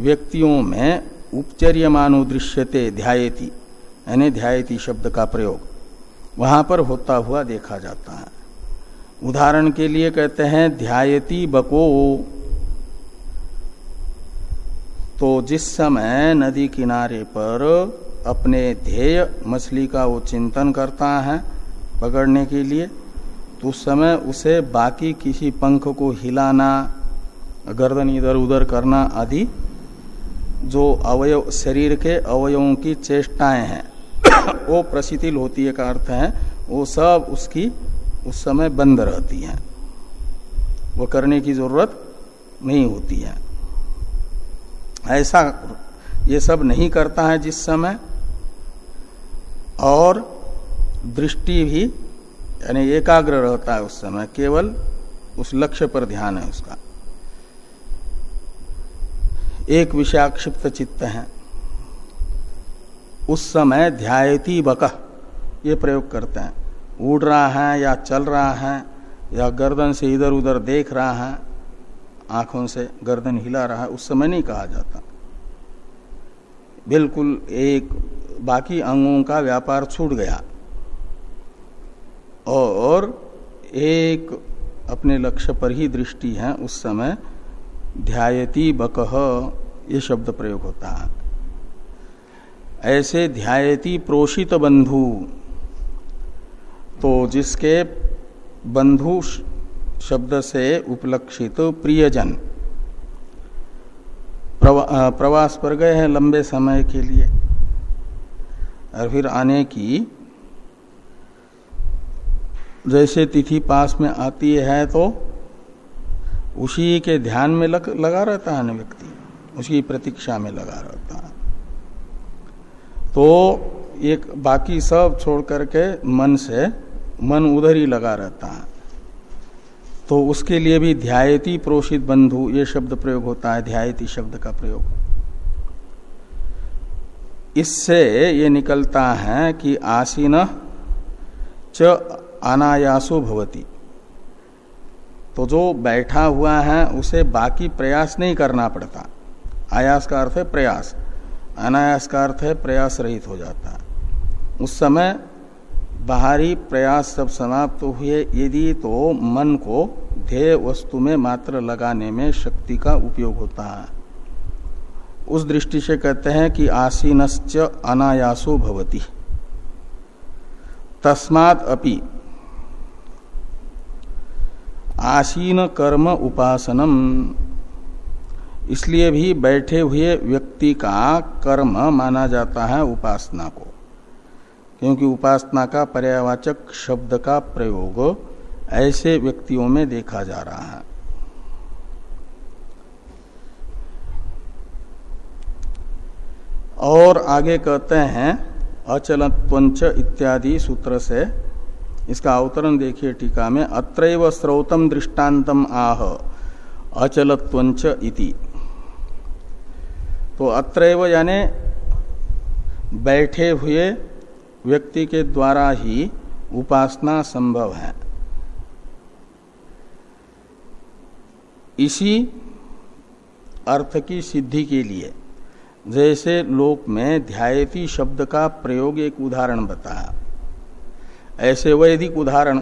व्यक्तियों में उपचर्यमानो दृश्यते ध्यायती, यानी ध्यायती शब्द का प्रयोग, वहाँ पर होता हुआ देखा जाता है। उदाहरण के लिए कहते हैं, ध्यायती बको। तो जिस समय नदी किनारे पर अपने ध्येय मछली का वो चिंतन करता है पकड़ने के लिए तो उस समय उसे बाकी किसी पंख को हिलाना, गर्दन इधर उधर करना आदि, जो अवयव, शरीर के अवयवों की चेष्टाएँ हैं, वो प्रसितिल होती है का अर्थ है, वो सब उसकी उस समय बंद रहती हैं। वो करने की ज़रूरत नहीं होती है। ऐसा ये सब नहीं करता है जिस समय, और दृष्टि भी, यानी एकाग्र रहता है उस समय, केवल उस लक्ष्य पर ध्यान है उसका। एक विषयाक्षिप्त चित्त है। उस समय ध्यायती बक ये प्रयोग करते हैं। उड़ रहा है या चल रहा है या गर्दन से इधर उधर देख रहा है, आँखों से गर्दन हिला रहा है, उस समय नहीं कहा जाता। बिल्कुल एक बाकी अंगों का व्यापार छूट गया। और एक अपने लक्ष्य पर ही दृष्टि है, उस समय ध्यायती बकह ये शब्द प्रयोग होता है। ऐसे ध्यायती प्रोषित बंधु तो जिसके बंधु शब्द से उपलक्षित प्रियजन प्रवा, प्रवास पर गए हैं लंबे समय के लिए। और फिर आने की जैसे तिथि पास में आती है तो उसी के ध्यान में लग, लगा रहता है ना व्यक्ति। उसकी प्रतीक्षा में लगा रहता है। तो एक बाकी सब छोड़ करके मन से मन उधर ही लगा रहता है। तो उसके लिए भी ध्यायती प्रोषित बंधु, ये शब्द प्रयोग होता है, ध्यायती शब्द का प्रयोग। इससे ये निकलता है कि आसीन च अनायासो भवती। तो जो बैठा हुआ है, उसे बाकी प्रयास नहीं करना पड़ता। आयास का अर्थ है प्रयास। अनायास का अर्थ है प्रयास रहित हो जाता है। उस समय बाहरी प्रयास सब समाप्त हुए, यदि तो मन को ध्येय वस्तु में मात्र लगाने में शक्ति का उपयोग होता है। उस दृष्टि से कहते हैं कि आसीनश्च अनायासो भवती। तस्मात अपि आसीन कर्म उपासनम, इसलिए भी बैठे हुए व्यक्ति का कर्म माना जाता है उपासना को। क्योंकि उपासना का पर्यावाचक शब्द का प्रयोग ऐसे व्यक्तियों में देखा जा रहा है। और आगे कहते हैं अचलत्वंच इत्यादि सूत्र से इसका अवतरण देखिए टीका में, अत्रैव स्रोतम दृष्टान्तम आह अचलत्वंच इति। तो अत्रैव यानी बैठे हुए व्यक्ति के द्वारा ही उपासना संभव है। इसी अर्थ की सिद्धि के लिए, जैसे लोक में ध्यायती शब्द का प्रयोग एक उदाहरण बताया। ऐसे वैदिक उदाहरण।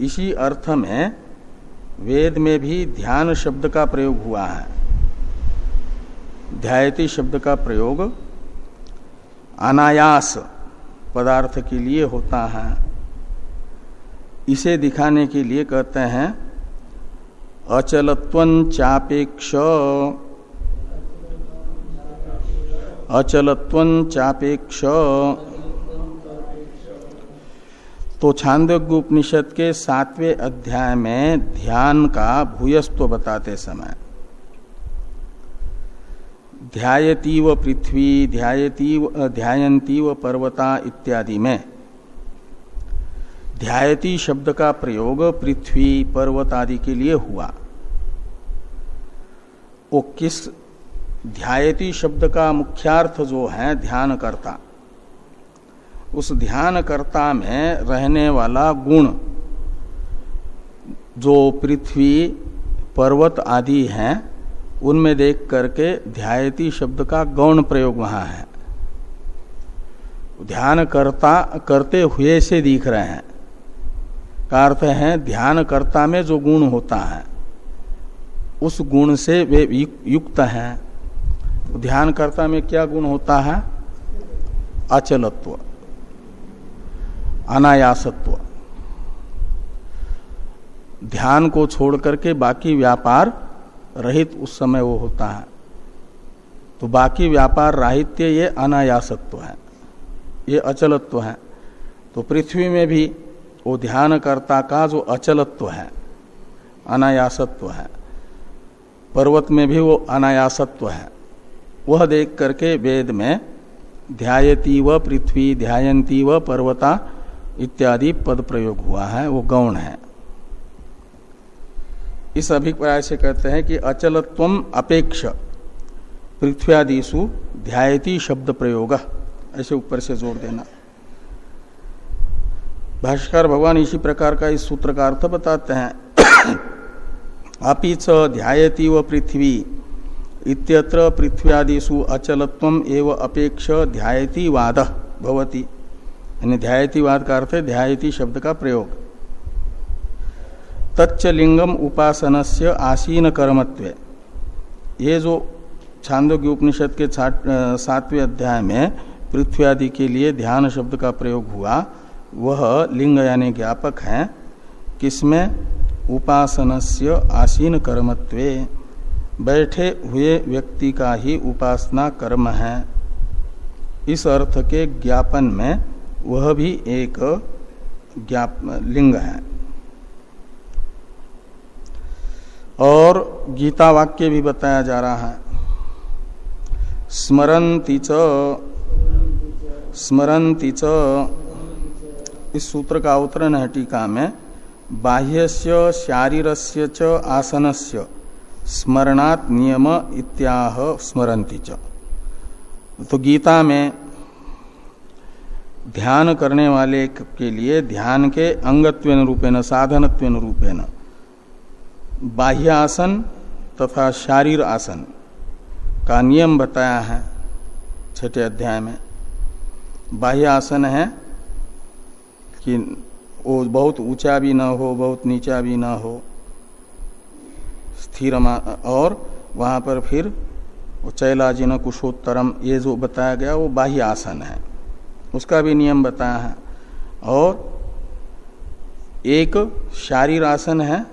इसी अर्थ में वेद में भी ध्यान शब्द का प्रयोग हुआ है। ध्यायती शब्द का प्रयोग अनायास पदार्थ के लिए होता है। इसे दिखाने के लिए कहते हैं अचलत्वन चापेक्ष। अचलत्वन चापेक्ष। तो छांदोग्य उपनिषद के सातवें अध्याय में ध्यान का भूयस्व बताते समय ध्यायतीव पृथ्वी, ध्यायतीव ध्यायंतीव पर्वता इत्यादि में ध्यायती शब्द का प्रयोग पृथ्वी पर्वत आदि के लिए हुआ। वो किस ध्यायती शब्द का मुख्यार्थ जो है ध्यान करता उस ध्यानकर्ता में रहने वाला गुण जो पृथ्वी, पर्वत आदि हैं उनमें देख करके ध्यायती शब्द का गौण प्रयोग वहाँ है। ध्यान करता, करते हुए से दिख रहे हैं। का अर्थ है, ध्यान करता में जो गुण होता है, उस गुण से वे युक्त हैं। ध्यान करता में क्या गुण होता है? अचलत्व, अनायासत्व। ध्यान को छोड़ करके बाकी व्यापार रहित उस समय वो होता है। तो बाकी व्यापार राहित्य ये अनायासत्व है। ये अचलत्व है। तो पृथ्वी में भी वो ध्यानकर्ता का जो अचलत्व है, अनायासत्व है, पर्वत में भी वो अनायासत्व है, वह देख करके वेद में ध्यायती व पृथ्वी, ध्यायंती व पर्वता इत्यादि पद प्रयोग हुआ है, वो गौण है। इस अभिप्राय से कहते हैं कि अचलत्व अपेक्ष पृथ्व्यादिशु ध्यायती शब्द प्रयोग। ऐसे ऊपर से ज़ोर देना। भाष्कर भगवान इसी प्रकार का इस सूत्र का अर्थ बताते हैं। अपि च ध्यायती व पृथ्वी, इत्यत्र पृथ्व्यादिशु अचलत्व एव अपेक्ष ध्यायती वाद भवती। यानी ध्यायती वाद का अर्थ है ध्यायती शब्द का प्रयोग। तच्च लिंगम उपासन से आसीन कर्मत्व ये जो छांदोग्य उपनिषद के सातवें अध्याय में पृथ्वी आदि के लिए ध्यान शब्द का प्रयोग हुआ, वह लिंग यानी ज्ञापक है, किसमें? उपासन से आसीन कर्मत्वे बैठे हुए व्यक्ति का ही उपासना कर्म है। इस अर्थ के ज्ञापन में वह भी एक ज्ञाप, लिंग है। और गीता वाक्य भी बताया जा रहा है। स्मरती च। स्मरती च। इस सूत्र का अवतरण है टीका में। बाह्य शारीर से च से स्मरणात् नियम इत्याह स्मरती च। तो गीता में ध्यान करने वाले के लिए ध्यान के अंगत्व रूपेण साधनत्व रूपेण बाह्य आसन तथा शारीर आसन का नियम बताया है छठे अध्याय में। बाह्य आसन है कि वो बहुत ऊँचा भी ना हो, बहुत नीचा भी ना हो, स्थिर और वहाँ पर फिर चैलाजिन कुशोत्तरम, ये जो बताया गया वो बाह्य आसन है। उसका भी नियम बताया है। और एक शारीर आसन है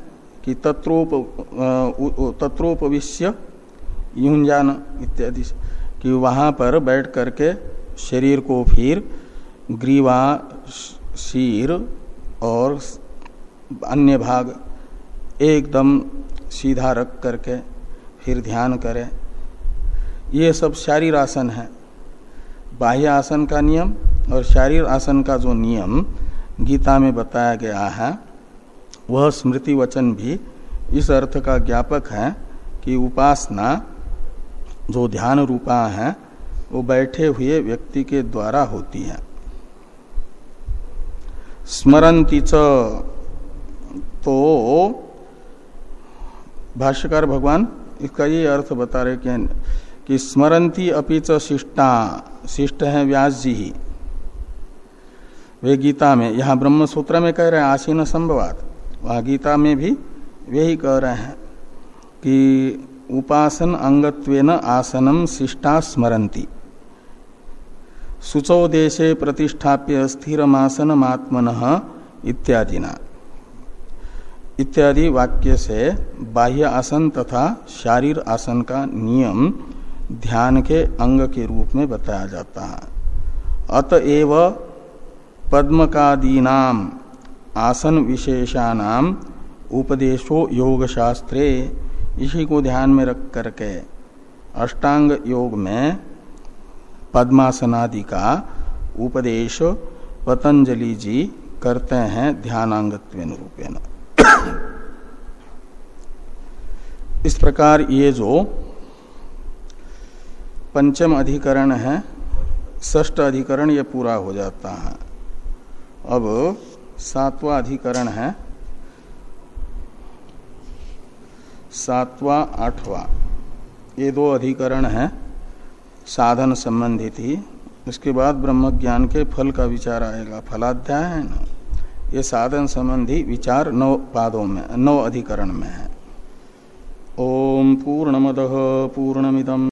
कि तत्रोप तत्रोपविश्य यूंजान इत्यादि कि वहाँ पर बैठ करके शरीर को फिर ग्रीवा शीर और अन्य भाग एकदम सीधा रख करके फिर ध्यान करें। ये सब शारीर आसन है। बाह्य आसन का नियम और शारीर आसन का जो नियम गीता में बताया गया है वह स्मृति वचन भी इस अर्थ का ज्ञापक है कि उपासना जो ध्यान रूपा है वो बैठे हुए व्यक्ति के द्वारा होती है। स्मरंती च तो भाष्यकार भगवान इसका ये अर्थ बता रहे कि, कि स्मरंती अपि शिष्टा शिष्ट है व्यास जी ही। वे गीता में यहाँ ब्रह्म सूत्र में कह रहे हैं आसीन संभवात। गीता में भी यही कह रहे हैं कि उपासन अंगत्वेन आसनम शिष्टा स्मरती सुचौ देशे प्रतिष्ठाप्य स्थिरमासन आत्मन इत्यादि ना इत्यादि वाक्य से बाह्य आसन तथा शारीर आसन का नियम ध्यान के अंग के रूप में बताया जाता है। अतएव पद्मकादीनाम आसन विशेषानाम उपदेशो योग शास्त्रे इसी को ध्यान में रख करके अष्टांग योग में पद्मासनादि का उपदेश पतंजलि जी करते हैं ध्यानांगत्व रूपेण इस प्रकार ये जो पंचम अधिकरण है ष्ट अधिकरण ये पूरा हो जाता है। अब सातवां अधिकरण है। सातवां, आठवां। ये दो अधिकरण है, साधन संबंधित ही। उसके बाद ब्रह्म ज्ञान के फल का विचार आएगा फलाध्याय है ना ये साधन संबंधी विचार नौ पादों में, नौ अधिकरण में है। ओम पूर्ण पूर्णमद पूर्णमिदम।